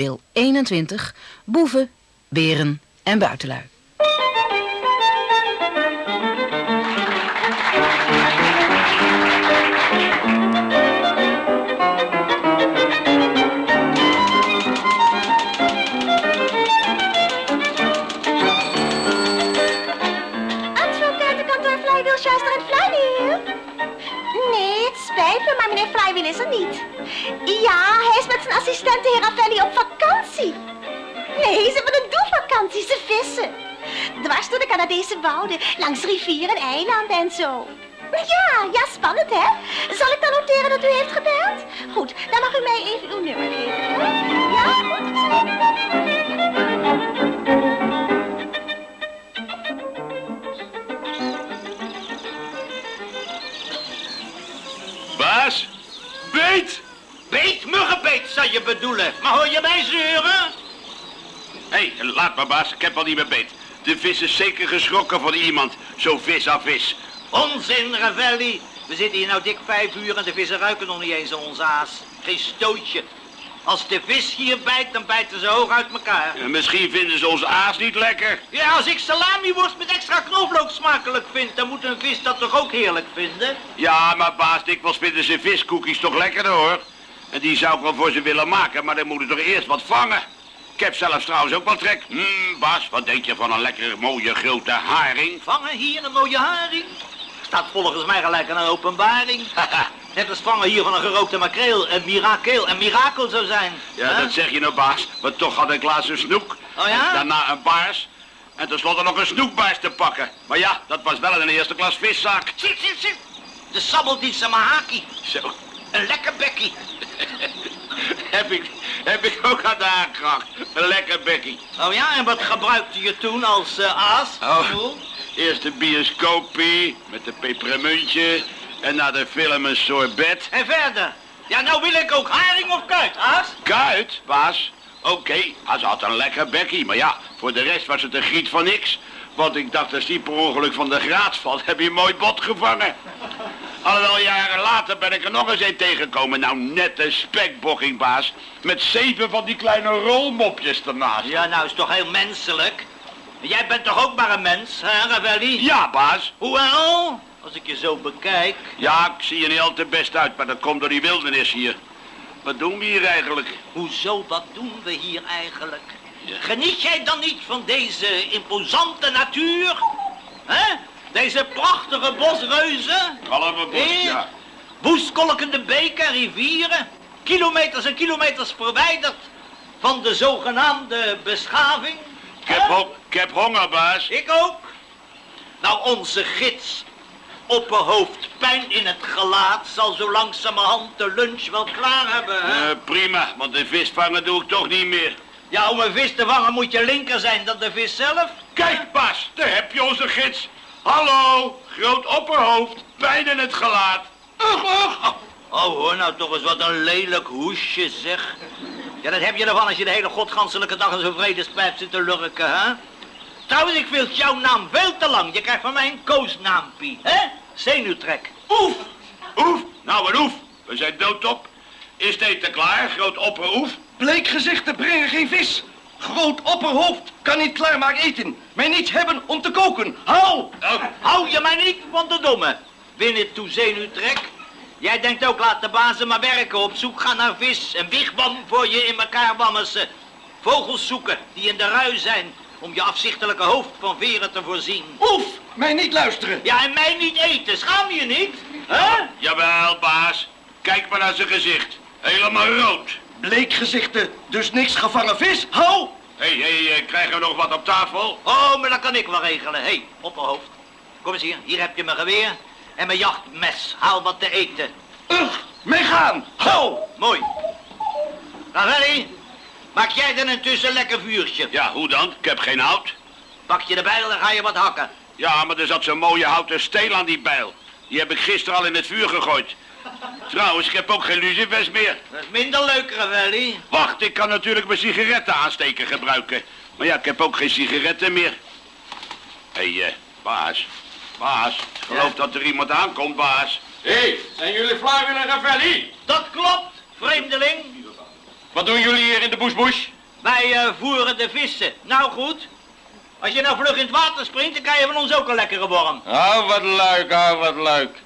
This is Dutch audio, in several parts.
Deel 21. Boeven, beren en buitenlui. Advocatenkantoor Flywheel, Schuister en Flywheel? Nee, het spijt me, maar meneer Flywheel is er niet. Ja, is heer Ravelli, op vakantie. Nee, ze hebben een doelvakantie, ze vissen. Dwars door de Canadese wouden, langs rivieren en eilanden en zo. Ja, ja, spannend, hè? Zal ik dan noteren dat u heeft gebeld? Goed, dan mag u mij even uw nummer geven. Ja, goed, ik zal even maar baas, ik heb al niet meer beet. De vis is zeker geschrokken van iemand. Zo vis af vis. Onzin, Ravelli. We zitten hier nou dik vijf uur en de vissen ruiken nog niet eens aan ons aas. Geen stootje. Als de vis hier bijt, dan bijten ze hoog uit elkaar. En misschien vinden ze ons aas niet lekker. Ja, als ik salamiworst met extra knoflook smakelijk vind, dan moet een vis dat toch ook heerlijk vinden? Ja, maar baas, dikwijls vinden ze viskoekjes toch lekkerder hoor. En die zou ik wel voor ze willen maken, maar dan moet ik toch eerst wat vangen. Ik heb zelfs trouwens ook wel trek. Hm, baas, wat denk je van een lekkere mooie grote haring? Vangen hier een mooie haring? Staat volgens mij gelijk aan een openbaring. Net als vangen hier van een gerookte makreel een mirakel, een mirakel zou zijn. Ja, dat zeg je nou baas. Maar toch had ik laatst een snoek. Oh ja? Daarna een baars. En tenslotte nog een snoekbaars te pakken. Maar ja, dat was wel een eerste klas viszaak. Zit, zit, zit. De sabbeldienst mahaki. Zo, Een lekker bekkie. heb ik, heb ik ook aan de aangebracht. Een lekker bekkie. Oh ja, en wat gebruikte je toen als eh, aas? Oh. Eerst de bioscoopie met een pepermuntje. En na de film een sorbet. En verder? Ja, nou wil ik ook haring of kuit, aas. Kuit, baas. Oké, hij had een lekker bekkie. Maar ja, voor de rest was het een griet van niks. Want ik dacht, als die per ongeluk van de graad valt, heb je een mooi bot gevangen. Alhoewel jaren later ben ik er nog eens een tegengekomen. Nou, net een spekbokking, baas. Met zeven van die kleine rolmopjes ernaast. Ja, nou is toch heel menselijk. Jij bent toch ook maar een mens, hè, Ravelli? Ja, baas. Hoewel, als ik je zo bekijk... Ja, ik zie er niet al te best uit, maar dat komt door die wildernis hier. Wat doen we hier eigenlijk? Hoezo, wat doen we hier eigenlijk? Ja. Geniet jij dan niet van deze imposante natuur? Hè? Deze prachtige bosreuzen? Kalme bos, Eh? ja. Woestkolkende beken en rivieren? Kilometers en kilometers verwijderd van de zogenaamde beschaving? Ik heb, ho- ik heb honger, baas. Ik ook. Nou, onze gids, opperhoofd, pijn in het gelaat, zal zo langzamerhand de lunch wel klaar hebben, hè? Eh, prima, want de vis vangen doe ik toch niet meer. Ja, om een vis te vangen moet je linker zijn dan de vis zelf. Kijk, baas, daar heb je onze gids. Hallo, groot opperhoofd, pijn in het gelaat. Ugh, ugh. Oh, hoor nou toch eens wat een lelijk hoesje, zeg. Ja, dat heb je ervan als je de hele godganselijke dag in zo'n vredespijp zit te lurken, hè? Trouwens, ik vind jouw naam veel te lang. Je krijgt van mij een koosnaampie, hè? Zenuwtrek. Oef, oef, nou een oef. We zijn doodop. Is het eten klaar, groot opperoef? Bleekgezichten brengen geen vis. Groot opperhoofd kan niet klaarmaken eten. Mij niet hebben om te koken. Hou! Oh, Hou je mij niet van de domme. Win toe zenuwtrek. Jij denkt ook, laat de bazen maar werken. Op zoek gaan naar vis. Een wigwam voor je in elkaar wammersen. Vogels zoeken die in de rui zijn. Om je afzichtelijke hoofd van veren te voorzien. Oef! Mij niet luisteren. Ja, en mij niet eten. Schaam je niet? Hè? jawel, baas. Kijk maar naar zijn gezicht. Helemaal rood. Bleekgezichten, dus niks gevangen vis. Hou! Hé, hey, hey, eh, krijgen we nog wat op tafel? Oh, maar dat kan ik wel regelen. Hé, hey, opperhoofd. Kom eens hier. Hier heb je mijn geweer. En mijn jachtmes. Haal wat te eten. Ugh! Mij gaan! Hou! Mooi. Ravelli, maak jij dan intussen lekker vuurtje. Ja, hoe dan? Ik heb geen hout. Pak je de bijl, dan ga je wat hakken. Ja, maar er zat zo'n mooie houten steel aan die bijl. Die heb ik gisteren al in het vuur gegooid. Trouwens, ik heb ook geen lucifers meer. Dat is minder leuk, Ravelli. Wacht, ik kan natuurlijk mijn sigaretten aansteken gebruiken. Maar ja, ik heb ook geen sigaretten meer. Hé, hey, eh, baas. Baas, ik geloof Ja? dat er iemand aankomt, baas. Hé, hey, zijn jullie Flavio en Ravelli? Dat klopt, vreemdeling. Wat doen jullie hier in de bush-bush? Wij eh, voeren de vissen. Nou goed. Als je nou vlug in het water springt, dan krijg je van ons ook een lekkere worm. Oh, wat leuk, oh, wat leuk.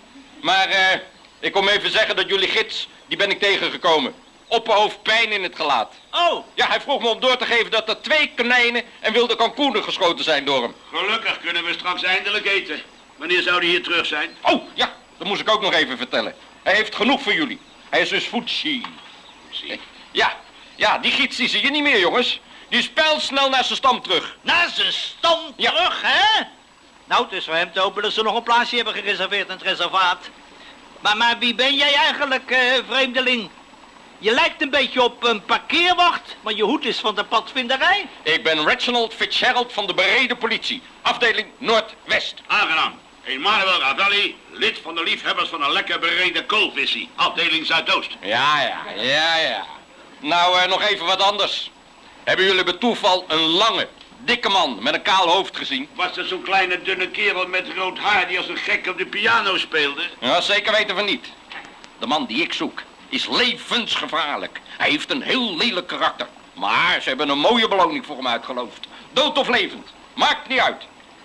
Maar eh, ik kom even zeggen dat jullie gids, die ben ik tegengekomen. Opperhoofd pijn in het gelaat. Oh, Ja, hij vroeg me om door te geven dat er twee konijnen en wilde kalkoenen geschoten zijn door hem. Gelukkig kunnen we straks eindelijk eten. Wanneer zou die hier terug zijn? Oh, ja, dat moest ik ook nog even vertellen. Hij heeft genoeg voor jullie. Hij is dus voetsie. Zie. Ja, ja, die gids die zie je niet meer, jongens. Die is pijlsnel naar zijn stam terug. naar zijn Ja. terug, hè? Nou, het is voor hem te hopen dat ze nog een plaatsje hebben gereserveerd in het reservaat. Maar, maar wie ben jij eigenlijk, eh, vreemdeling? Je lijkt een beetje op een parkeerwacht, maar je hoed is van de padvinderij. Ik ben Reginald Fitzgerald van de bereden politie. Afdeling Noordwest. Aangenaam. Emmanuel Ravelli, lid van de liefhebbers van een lekker bereden koolvisie. Afdeling Zuidoost. Ja, ja, ja, ja. Nou, eh, nog even wat anders. Hebben jullie bij toeval een lange, dikke man met een kaal hoofd gezien? Was er zo'n kleine dunne kerel met rood haar die als een gek op de piano speelde? Ja, zeker weten we niet. De man die ik zoek is levensgevaarlijk. Hij heeft een heel lelijk karakter. Maar ze hebben een mooie beloning voor hem uitgeloofd. Dood of levend. Maakt niet uit.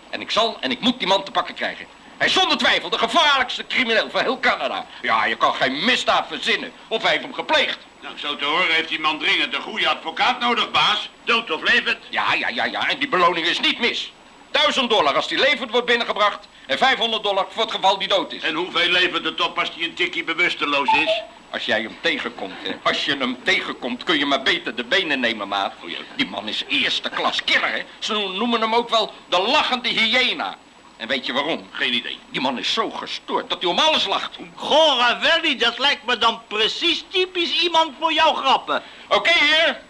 En ik zal en ik moet die man te pakken krijgen. Hij is zonder twijfel de gevaarlijkste crimineel van heel Canada. Ja, je kan geen misdaad verzinnen. Of hij heeft hem gepleegd. Nou, zo te horen heeft die man dringend een goede advocaat nodig, baas. Dood of levend? Ja, ja, ja, ja. En die beloning is niet mis. 1000 dollar als die levend wordt binnengebracht. En 500 dollar voor het geval die dood is. En hoeveel levert het op als hij een tikkie bewusteloos is? Als jij hem tegenkomt, hè. Als je hem tegenkomt, kun je maar beter de benen nemen, maat. O, ja. Die man is eerste klas killer, hè. Ze noemen hem ook wel de lachende hyena. En weet je waarom? Geen idee. Die man is zo gestoord dat hij om alles lacht. Goh, Ravelli, dat lijkt me dan precies typisch iemand voor jouw grappen. Oké, heer.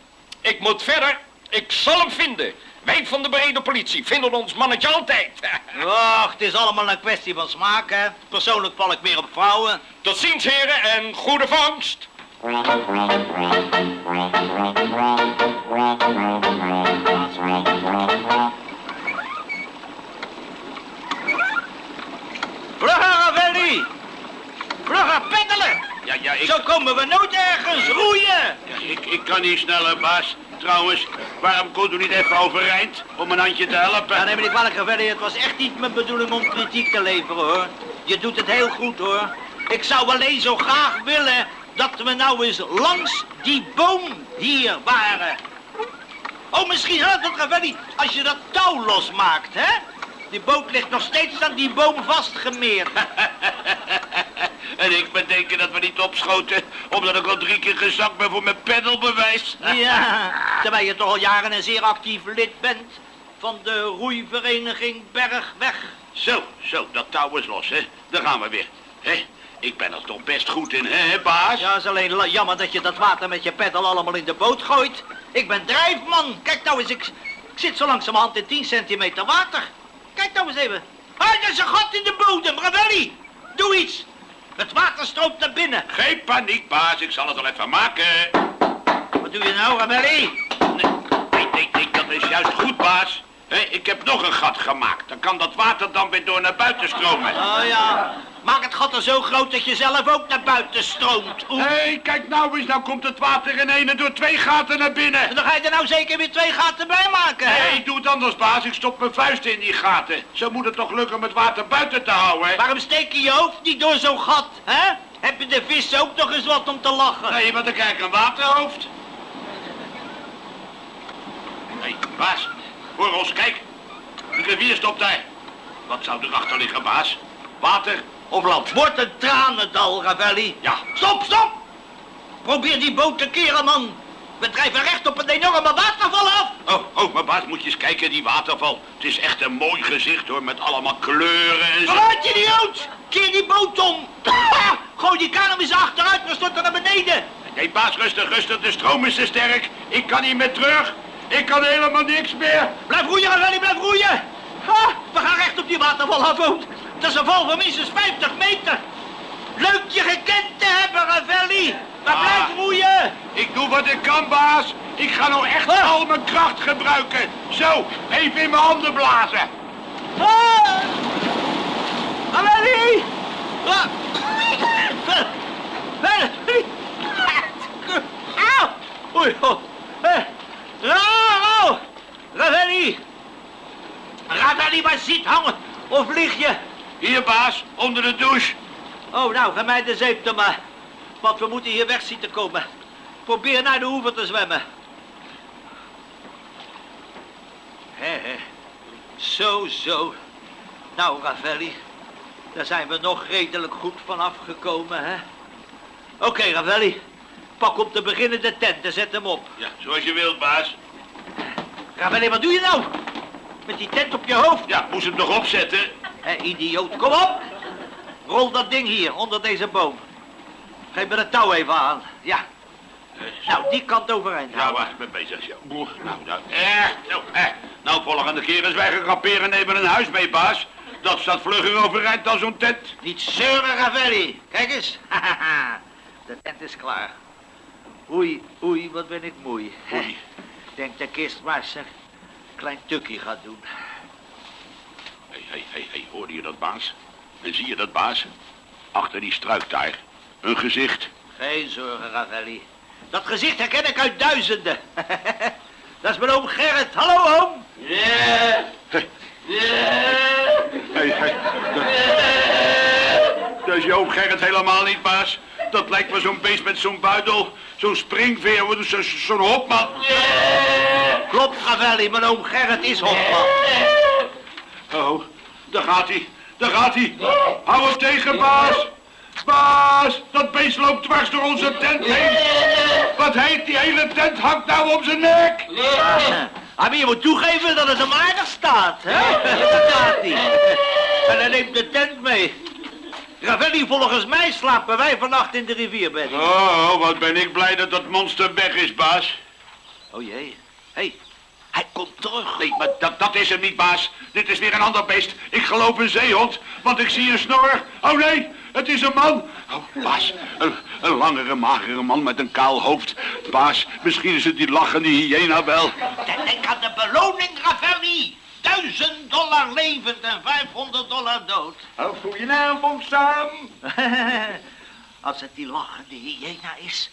Ik moet verder. Ik zal hem vinden. Wij van de brede politie vinden ons mannetje altijd. Ach, het is allemaal een kwestie van smaak, hè. Persoonlijk val ik meer op vrouwen. Tot ziens, heren, en goede vangst. Vlugger, Ravelli! Vlugger, peddelen! Ja, ja, ik, Zo komen we nooit ergens, roeien! ja, ik, ik kan niet sneller, baas. Trouwens, waarom komt u niet even overeind om een handje te helpen? Ja, neem me niet kwalijk, Ravelli. Het was echt niet mijn bedoeling om kritiek te leveren, hoor. Je doet het heel goed, hoor. Ik zou alleen zo graag willen dat we nou eens langs die boom hier waren. Oh, misschien helpt het, Ravelli, als je dat touw losmaakt, hè? Die boot ligt nog steeds aan die boom vastgemeerd. en ik bedenken dat we niet opschoten, omdat ik al drie keer gezakt ben voor mijn peddelbewijs. Ja, terwijl je toch al jaren een zeer actief lid bent van de roeivereniging Bergweg. Zo, zo, dat touw is los, hè. Daar gaan we weer. Hè? Ik ben er toch best goed in, hè, baas? Ja, is alleen jammer dat je dat water met je peddel allemaal in de boot gooit. Ik ben drijfman. Kijk nou eens, ik, ik zit zo langzamerhand in 10 centimeter water. Kijk nou eens even. Ah, er is een gat in de bodem, Ravelli. Doe iets. Het water stroomt naar binnen. Geen paniek, baas. Ik zal het al even maken. Wat doe je nou, Ravelli? Nee, nee, nee, nee, dat is juist goed, baas. Hé, ik heb nog een gat gemaakt. Dan kan dat water dan weer door naar buiten stromen. Oh ja, maak het gat er zo groot dat je zelf ook naar buiten stroomt. Hé, kijk nou eens, nou komt het water in ene door twee gaten naar binnen. En dan ga je er nou zeker weer twee gaten bij maken, hè? Nee, doe het anders, baas. Ik stop mijn vuisten in die gaten. Zo moet het toch lukken om het water buiten te houden. Waarom steek je je hoofd niet door zo'n gat, hè? Heb je de vis ook nog eens wat om te lachen? Nee, want dan krijg ik een waterhoofd. Hé, baas. Hoor ons, kijk. De rivier stopt daar. Wat zou erachter liggen, baas? Water of land? Wordt een tranendal, Ravelli. Ja. Stop, stop! Probeer die boot te keren, man. We drijven recht op een enorme waterval af. Oh, oh, maar baas, moet je eens kijken, die waterval. Het is echt een mooi gezicht, hoor, met allemaal kleuren en zo. Vooruit, idioot! Keer die boot om. Gooi die kanem eens achteruit, we storten naar beneden. Nee, baas, rustig, rustig. De stroom is te sterk. Ik kan niet meer terug. Ik kan helemaal niks meer. Blijf roeien, Ravelli, blijf roeien. Ha, we gaan recht op die waterval af, hoor. Dat is een val van minstens 50 meter. Leuk je gekend te hebben, Ravelli. Maar Ah. blijf roeien. Ik doe wat ik kan, baas. Ik ga nou echt Ah. al mijn kracht gebruiken. Zo, even in mijn handen blazen. Ah! Amelie! Ah! Valerie! Auw! Oei, oh. Raro! Ravelli! Ravelli, waar zit hangen? Of lig je? Hier, baas, onder de douche. Oh, nou, ga mij de zeep dan maar. Want we moeten hier weg zien te komen. Probeer naar de oever te zwemmen. Hé, hé. Zo, zo. Nou, Ravelli, daar zijn we nog redelijk goed vanaf gekomen, hè? Oké, Ravelli. Pak om te beginnen de tent en zet hem op. Ja, zoals je wilt, baas. Ravelli, wat doe je nou? Met die tent op je hoofd? Ja, moest hem nog opzetten. Hé, idioot, kom op! Rol dat ding hier, onder deze boom. Geef me de touw even aan. Ja. Nou, die kant overeind Ja, waar, ik ben bezig. Ja. Nou, nou, eh, eh. Nou, volgende keer eens wij gaan en nemen een huis mee, baas. Dat staat vlugger overeind dan zo'n tent. Niet zeuren, Ravelli. Kijk eens. de tent is klaar. Oei, oei, wat ben ik moe. Oei. Denk dat ik eerst maar eens een klein tukje ga doen. Hé, hé, hé, hé, hoorde je dat, baas? En zie je dat, baas? Achter die struik daar. Een gezicht. Geen zorgen, Ravelli. Dat gezicht herken ik uit duizenden. dat is mijn oom Gerrit. Hallo, oom. Hé, hé, dat... Dat is je oom Gerrit helemaal niet, baas. Dat lijkt me zo'n beest met zo'n buidel. Zo'n springveer, zo- zo'n hopman. Klopt, Ravelli. Mijn oom Gerrit is hopman. Oh, daar gaat hij. Daar gaat hij. Hou hem tegen, baas. Baas, dat beest loopt dwars door onze tent heen. Wat heet die hele tent hangt nou om zijn nek. Ah, maar je moet toegeven dat het hem aardig staat, hè? Dat gaat hij. En hij neemt de tent mee. Ravelli, volgens mij slapen wij vannacht in de rivierbed. Oh, wat ben ik blij dat dat monster weg is, baas. Oh jee. Hé, hey, hij komt terug. Nee, maar dat, dat is hem niet, baas. Dit is weer een ander beest. Ik geloof een zeehond, want ik zie een snor. Oh nee, het is een man. Oh, baas, een, een langere, magere man met een kaal hoofd. Baas, misschien is het die lachende hyena wel. Denk aan de beloning, Ravelli. Duizend dollar levend en 500 dollar dood. Goedenavond, Sam. Als het die lachende hyena is,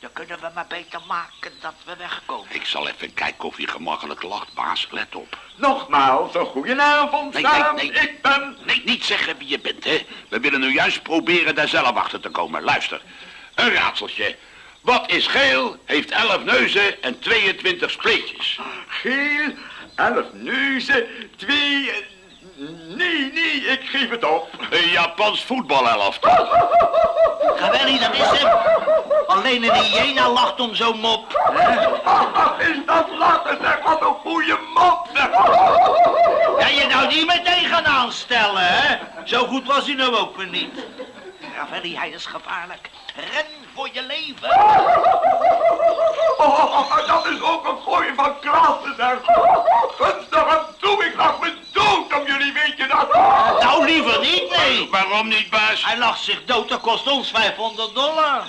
dan kunnen we maar beter maken dat we wegkomen. Ik zal even kijken of hij gemakkelijk lacht, baas. Let op. Nogmaals, een goedenavond, Nee, Sam. nee, nee. Ik ben... Nee, niet zeggen wie je bent, hè. We willen nu juist proberen daar zelf achter te komen. Luister, een raadseltje. Wat is geel, heeft 11 neuzen en 22 spleetjes? Geel, elf neuzen, twee... Nee, nee, ik geef het op. Een Japans voetbalelftal. Ravelli, dat is hem. Alleen een hyena lacht om zo'n mop. Is dat lachen, zeg, wat een goede mop, zeg. Ja, je nou niet meteen gaan aanstellen, hè? Zo goed was hij nou ook weer niet. Ravelli, hij is gevaarlijk. Ren voor je leven. Oh, dat is ook een gooi van. Gunstig aan toe, ik lag me dood om jullie, weet je dat? Nou, liever niet, nee. Waarom niet, baas? Hij lacht zich dood, dat kost ons 500 dollar.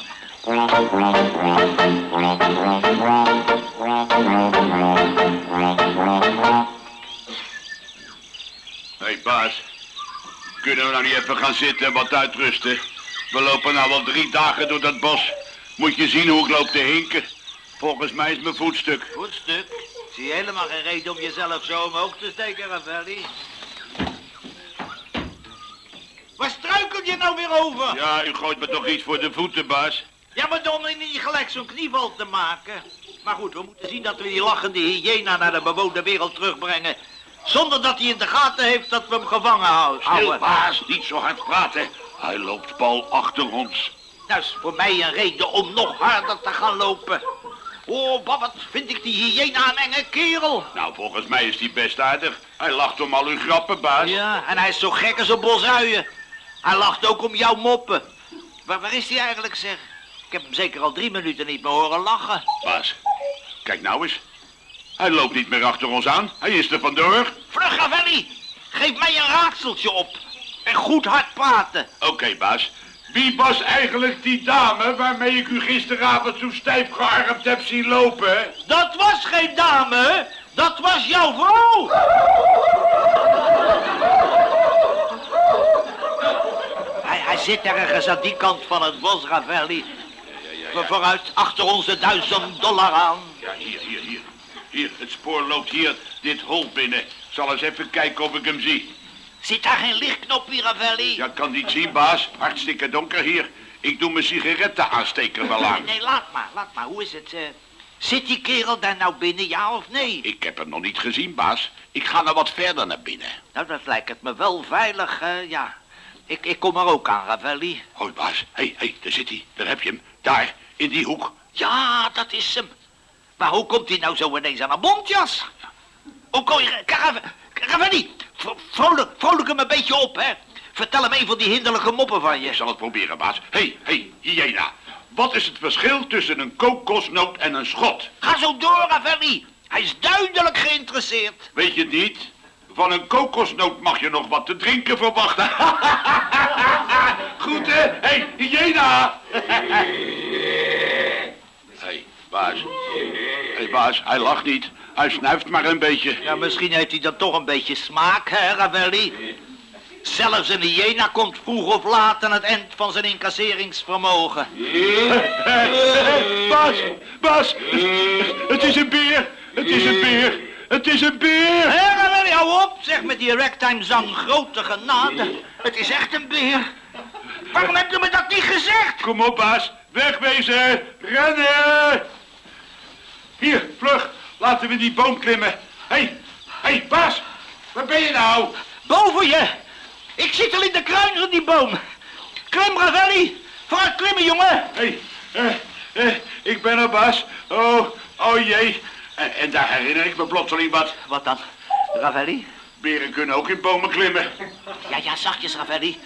Hé, hey, baas. Kunnen we nou niet even gaan zitten en wat uitrusten? We lopen nou al drie dagen door dat bos. Moet je zien hoe ik loop te hinken. Volgens mij is mijn voetstuk. Goed stuk. Ik zie helemaal geen reden om jezelf zo omhoog te steken, Ravelli. Waar struikel je nou weer over? Ja, u gooit me toch iets voor de voeten, baas? Ja, maar dan niet gelijk zo'n knieval te maken. Maar goed, we moeten zien dat we die lachende hyena naar de bewoonde wereld terugbrengen. Zonder dat hij in de gaten heeft dat we hem gevangen houden. Stil, baas. Niet zo hard praten. Hij loopt pal achter ons. Dat is voor mij een reden om nog harder te gaan lopen. Oh, wat vind ik die hyena een enge kerel. Nou, volgens mij is hij best aardig. Hij lacht om al uw grappen, baas. Ja, en hij is zo gek als een bosuien. Hij lacht ook om jouw moppen. Waar, waar is hij eigenlijk, zeg? Ik heb hem zeker al drie minuten niet meer horen lachen. Baas, kijk nou eens. Hij loopt niet meer achter ons aan. Hij is er vandoor. Vlug, Ravelli! Geef mij een raadseltje op. En goed hard praten. Oké, baas. Wie was eigenlijk die dame waarmee ik u gisteravond zo stijf gearmd heb zien lopen? Dat was geen dame, dat was jouw vrouw. Hij, hij zit ergens aan die kant van het bos, Ravelli. Ja, Voor- Vooruit, achter onze duizend dollar aan. Ja, hier, hier, hier. Hier, het spoor loopt hier dit hol binnen. Ik zal eens even kijken of ik hem zie. Zit daar geen lichtknop hier, Ravelli? Ja, kan niet zien, baas. Hartstikke donker hier. Ik doe mijn sigarettenaansteker wel aan. Nee, laat maar, laat maar. Hoe is het? eh, zit die kerel daar nou binnen, ja of nee? Ik heb hem nog niet gezien, baas. Ik ga nou wat verder naar binnen. Nou, dat lijkt het me wel veilig, eh, ja. Ik, ik kom er ook aan, Ravelli. Hoi, baas. Hé, hey, hey, daar zit hij. Daar heb je hem. Daar, in die hoek. Ja, dat is hem. Maar hoe komt hij nou zo ineens aan een bontjas? Hoe kon je... Rav- Ravelli, vro- vrolijk, vrolijk hem een beetje op, hè. Vertel hem een van die hinderlijke moppen van Ik je. zal het proberen, baas. Hé, hey, hé, hey, hyena. Wat is het verschil tussen een kokosnoot en een schot? Ga zo door, Ravelli. Hij is duidelijk geïnteresseerd. Weet je het niet? Van een kokosnoot mag je nog wat te drinken verwachten. Goed, hè? Hé, hey, hyena! Hé, hey, baas. Hé, hey, baas, hij lacht niet. Hij snuift maar een beetje. Ja, misschien heeft hij dan toch een beetje smaak, hè, Ravelli? Zelfs een hyena komt vroeg of laat aan het eind van zijn incasseringsvermogen. Baas, baas, het is een beer. Het is een beer. Het is een beer. Hé, Ravelli, hou op, zeg met die ragtime zang grote genade. Het is echt een beer. Waarom heb je me dat niet gezegd? Kom op, baas. Wegwezen. Rennen. Hier, vlug. Laten we die boom klimmen. Hé, hey, hé, hey, baas. Waar ben je nou? Boven je. Ik zit al in de kruin van die boom. Klim, Ravelli. Vooruit klimmen, jongen. Hé, hey, eh, ik ben er, baas. Oh, oh jee. En, en daar herinner ik me plotseling wat. Wat dan, Ravelli? Beren kunnen ook in bomen klimmen. Ja, ja, zachtjes, Ravelli.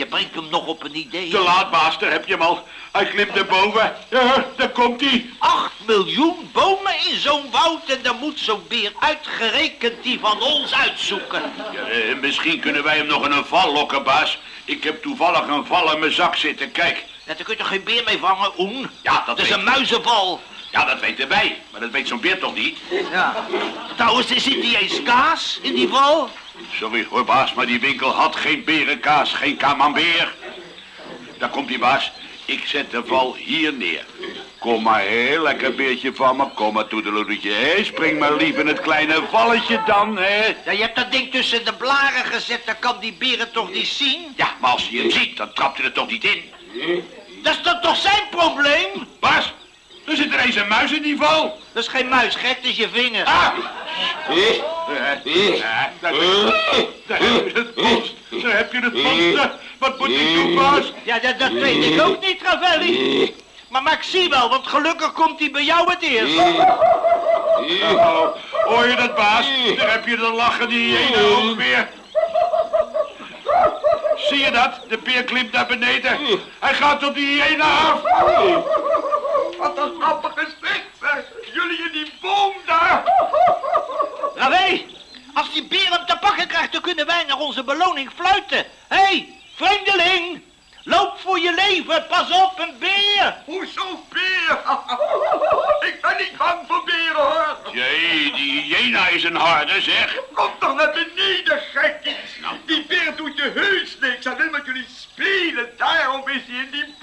Je brengt hem nog op een idee. Te laat, baas. Daar heb je hem al. Hij klimt naar boven. Ja, daar komt hij. Acht miljoen bomen in zo'n woud en dan moet zo'n beer uitgerekend die van ons uitzoeken. Ja, eh, misschien kunnen wij hem nog in een val lokken, baas. Ik heb toevallig een val in mijn zak zitten. Kijk. Ja, daar kun je toch geen beer mee vangen, Oen? Ja, dat is weet een muizenval. Ja, dat weten wij. Maar dat weet zo'n beer toch niet? Ja. Trouwens, er zit niet eens kaas in die val. Sorry hoor, baas, maar die winkel had geen berenkaas, geen camembert. Daar komt die baas. Ik zet de val hier neer. Kom maar heel lekker beertje van me. Kom maar toedeloedetje. Hé, spring maar lief in het kleine valletje dan, hè. Ja, je hebt dat ding tussen de blaren gezet, dan kan die beer het toch niet zien? Ja, maar als hij hem ziet, dan trapt hij er toch niet in. Dat is dan toch zijn probleem? Baas, er zit er eens een muis in die val. Dat is geen muis, gek, dat is je vinger. Ah! Eh, ja, daar, heb je het post. Daar heb je het monster. Wat moet ik doen, baas? Ja, dat, dat weet ik ook niet, Ravelli. Maar, maar ik zie wel, want gelukkig komt hij bij jou het eerst. Oh, hoor je dat, baas? Daar heb je de lachen die ene ook weer. Zie je dat? De beer klimt naar beneden. Hij gaat op die hyena af. Wat een grappig gezicht, zeg. Jullie in die boom daar. Ravé, als die beer hem te pakken krijgt, dan kunnen wij naar onze beloning fluiten. Hé, hey, vreemdeling, loop voor je leven, pas op, een beer. Hoezo beer? Ik ben niet bang voor beren, hoor. Jee, die hyena is een harde, zeg. Kom toch naar beneden, gekkies. Die beer doet je heus niks. Wil met jullie spelen. Daarom is hij in die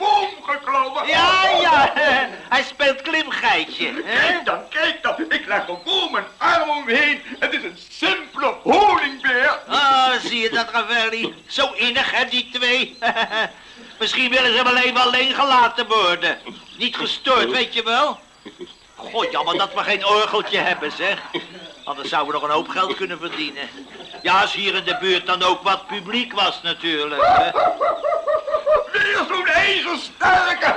Ja, ja, hij speelt klimgeitje. Kijk dan, kijk dan. Ik leg gewoon mijn arm omheen. Het is een simpele honingbeer. Ah, zie je dat, Ravelli? Zo innig, hè, die twee. Misschien willen ze wel alleen gelaten worden. Niet gestoord, weet je wel? God, jammer dat we geen orgeltje hebben, zeg. Anders zouden we nog een hoop geld kunnen verdienen. Ja, als hier in de buurt dan ook wat publiek was natuurlijk. Hè? Weer zo'n ijzersterke.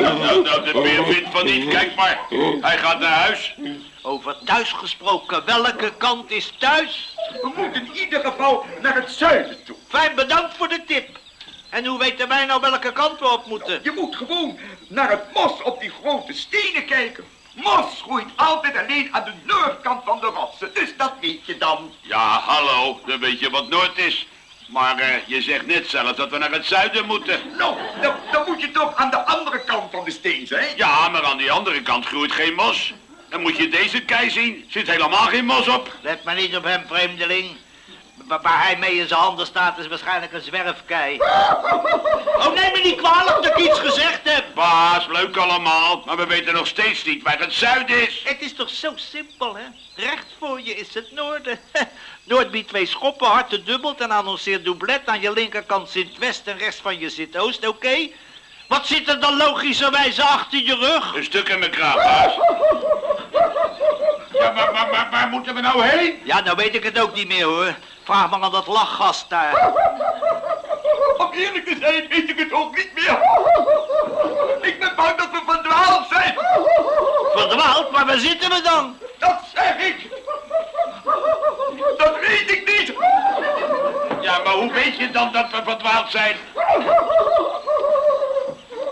Nou, nou, de beer vindt van niet. Kijk maar. Hij gaat naar huis. Over thuis gesproken, welke kant is thuis? We moeten in ieder geval naar het zuiden toe. Fijn, bedankt voor de tip. En hoe weten wij nou welke kant we op moeten? Je moet gewoon naar het mos op die grote stenen kijken. Mos groeit altijd alleen aan de noordkant van de rotsen, dus dat weet je dan. Ja, hallo. Dan weet je wat Noord is. Maar eh, je zegt net zelf dat we naar het zuiden moeten. Nou, dan, dan moet je toch aan de andere kant van de steen zijn. Ja, maar aan die andere kant groeit geen mos. Dan moet je deze kei zien. Zit helemaal geen mos op. Let maar niet op hem, vreemdeling. Wa- Waar hij mee in zijn handen staat is waarschijnlijk een zwerfkei. Oh, neem me niet kwalijk dat ik iets gezegd heb. Baas, leuk allemaal, maar we weten nog steeds niet waar het zuiden is. Het is toch zo simpel, hè? Recht voor je is het noorden. Noord biedt twee schoppen, harte dubbelt en annonceert doublet. Aan je linkerkant zit west en rechts van je zit oost, oké? Wat zit er dan logischerwijze achter je rug? Een stuk in mijn kraag, baas. Ja, maar, maar, maar waar moeten we nou heen? Ja, nou weet ik het ook niet meer, hoor. Vraag maar aan dat lachgast daar. Om eerlijk te zijn weet ik het ook niet meer. Ik ben bang dat we verdwaald zijn. Verdwaald, maar waar zitten we dan? Dat zeg ik. Dat weet ik niet. Ja, maar hoe weet je dan dat we verdwaald zijn?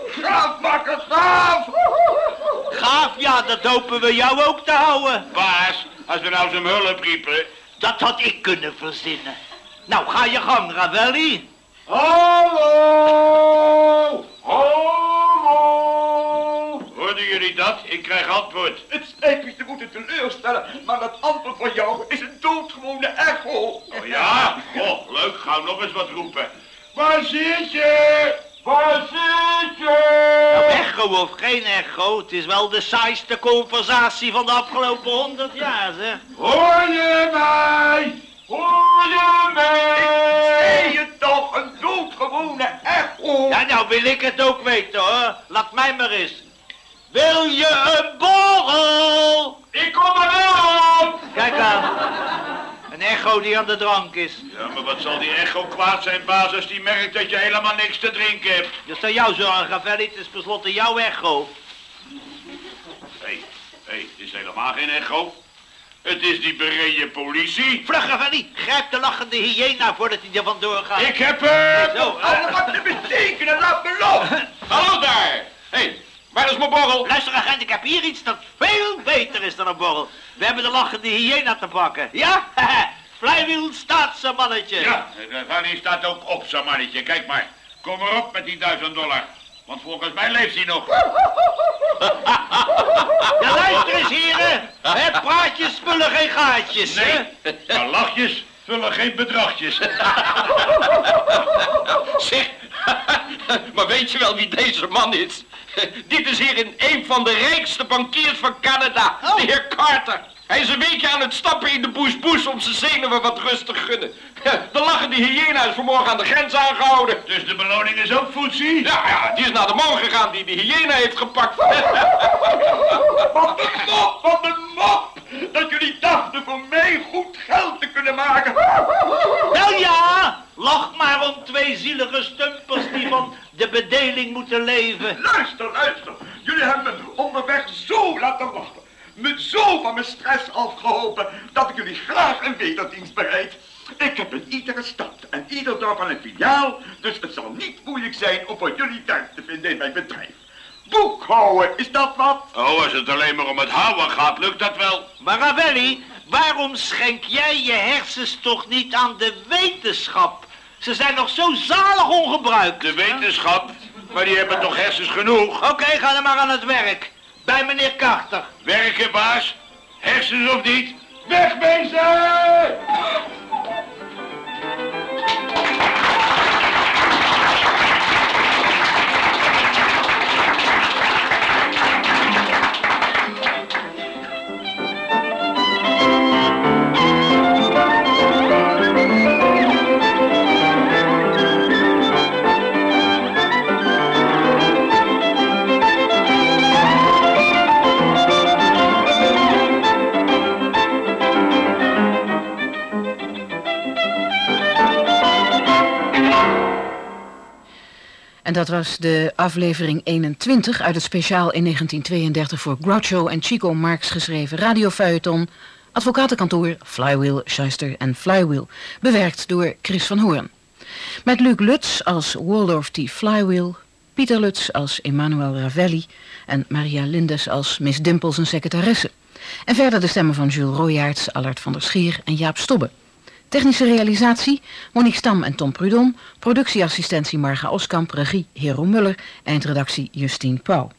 Graaf, makker, graaf. Gaaf, ja, dat hopen we jou ook te houden. Baas, als we nou zijn hulp riepen... Dat had ik kunnen verzinnen. Nou, ga je gang, Ravelli. Hallo! Hallo! Hoorden jullie dat? Ik krijg antwoord. Het spijt me te moeten teleurstellen, maar dat antwoord van jou is een doodgewone echo. Oh ja? Oh, leuk. Gauw nog eens wat roepen. Waar zit je? Waar zit je? Echo of geen echo, het is wel de saaiste conversatie van de afgelopen honderd jaar, zeg. Hoor je mij? Hoor je mij? Zie je toch, een doodgewone echo. Ja, nou wil ik het ook weten, hoor. Laat mij maar eens. Wil je een borrel? Ik kom erop! Kijk aan. Een echo die aan de drank is. Ja, maar wat zal die echo kwaad zijn, baas, als die merkt dat je helemaal niks te drinken hebt? Dat is aan jou zorgen, Ravelli. Het is tenslotte jouw echo. Hé, hey, hé, het is helemaal geen echo. Het is die bereden politie. Vlug, Ravelli. Grijp de lachende hyena voordat hij er vandoor gaat. Ik heb hem! Zo, Alles wat te betekenen, laat me los. Hallo daar! Hé, hey, waar is mijn borrel? Luister, agent, ik heb hier iets dat veel beter is dan een borrel. We hebben de lachende hyena te pakken. Ja? Flywheel staat zijn mannetje. Ja, de Fanny staat ook op, zo'n mannetje. Kijk maar. Kom erop met die duizend dollar. Want volgens mij leeft hij nog. Ja, luister eens, heren. Hè, praatjes vullen geen gaatjes, hè? Nee, maar lachjes vullen geen bedragjes. Zeg, maar weet je wel wie deze man is? Dit is hier in een van de rijkste bankiers van Canada, Oh. de heer Carter. Hij is een weekje aan het stappen in de bush bush om zijn zenuwen wat rustig gunnen. De lachende hyena is vanmorgen aan de grens aangehouden. Dus de beloning is ook voetzie? Ja, ja, die is naar de man gegaan die de hyena heeft gepakt. Wat een mop, wat een mop. Dat jullie dachten voor mij goed geld te kunnen maken. Wel ja, lach maar om twee zielige stumpers die van de bedeling moeten leven. Luister, luister. Jullie hebben me onderweg zo laten wachten. Me zo van mijn stress afgeholpen dat ik jullie graag een wederdienst bereid. Ik heb in iedere stad en ieder dorp een filiaal, dus het zal niet moeilijk zijn om voor jullie werk te vinden in mijn bedrijf. Boekhouden, is dat wat? Oh, als het alleen maar om het houden gaat, lukt dat wel. Maar Ravelli, waarom schenk jij je hersens toch niet aan de wetenschap? Ze zijn nog zo zalig ongebruikt. De wetenschap, maar die hebben toch hersens genoeg? Oké, ga dan maar aan het werk. Bij meneer Carter. Werken, baas? Hersens of niet? Wegwezen! En dat was de aflevering 21 uit het speciaal in 1932 voor Groucho en Chico Marx geschreven radiofeuilleton Advocatenkantoor Flywheel, Schuster en Flywheel, bewerkt door Chris van Hoorn. Met Luc Lutz als Waldorf T. Flywheel, Pieter Lutz als Emmanuel Ravelli en Maria Lindes als Miss Dimples en secretaresse. En verder de stemmen van Jules Royaerts, Allard van der Schier en Jaap Stobbe. Technische realisatie Monique Stam en Tom Prudon. Productieassistentie Marga Oskamp. Regie Hero Muller. Eindredactie Justine Pauw.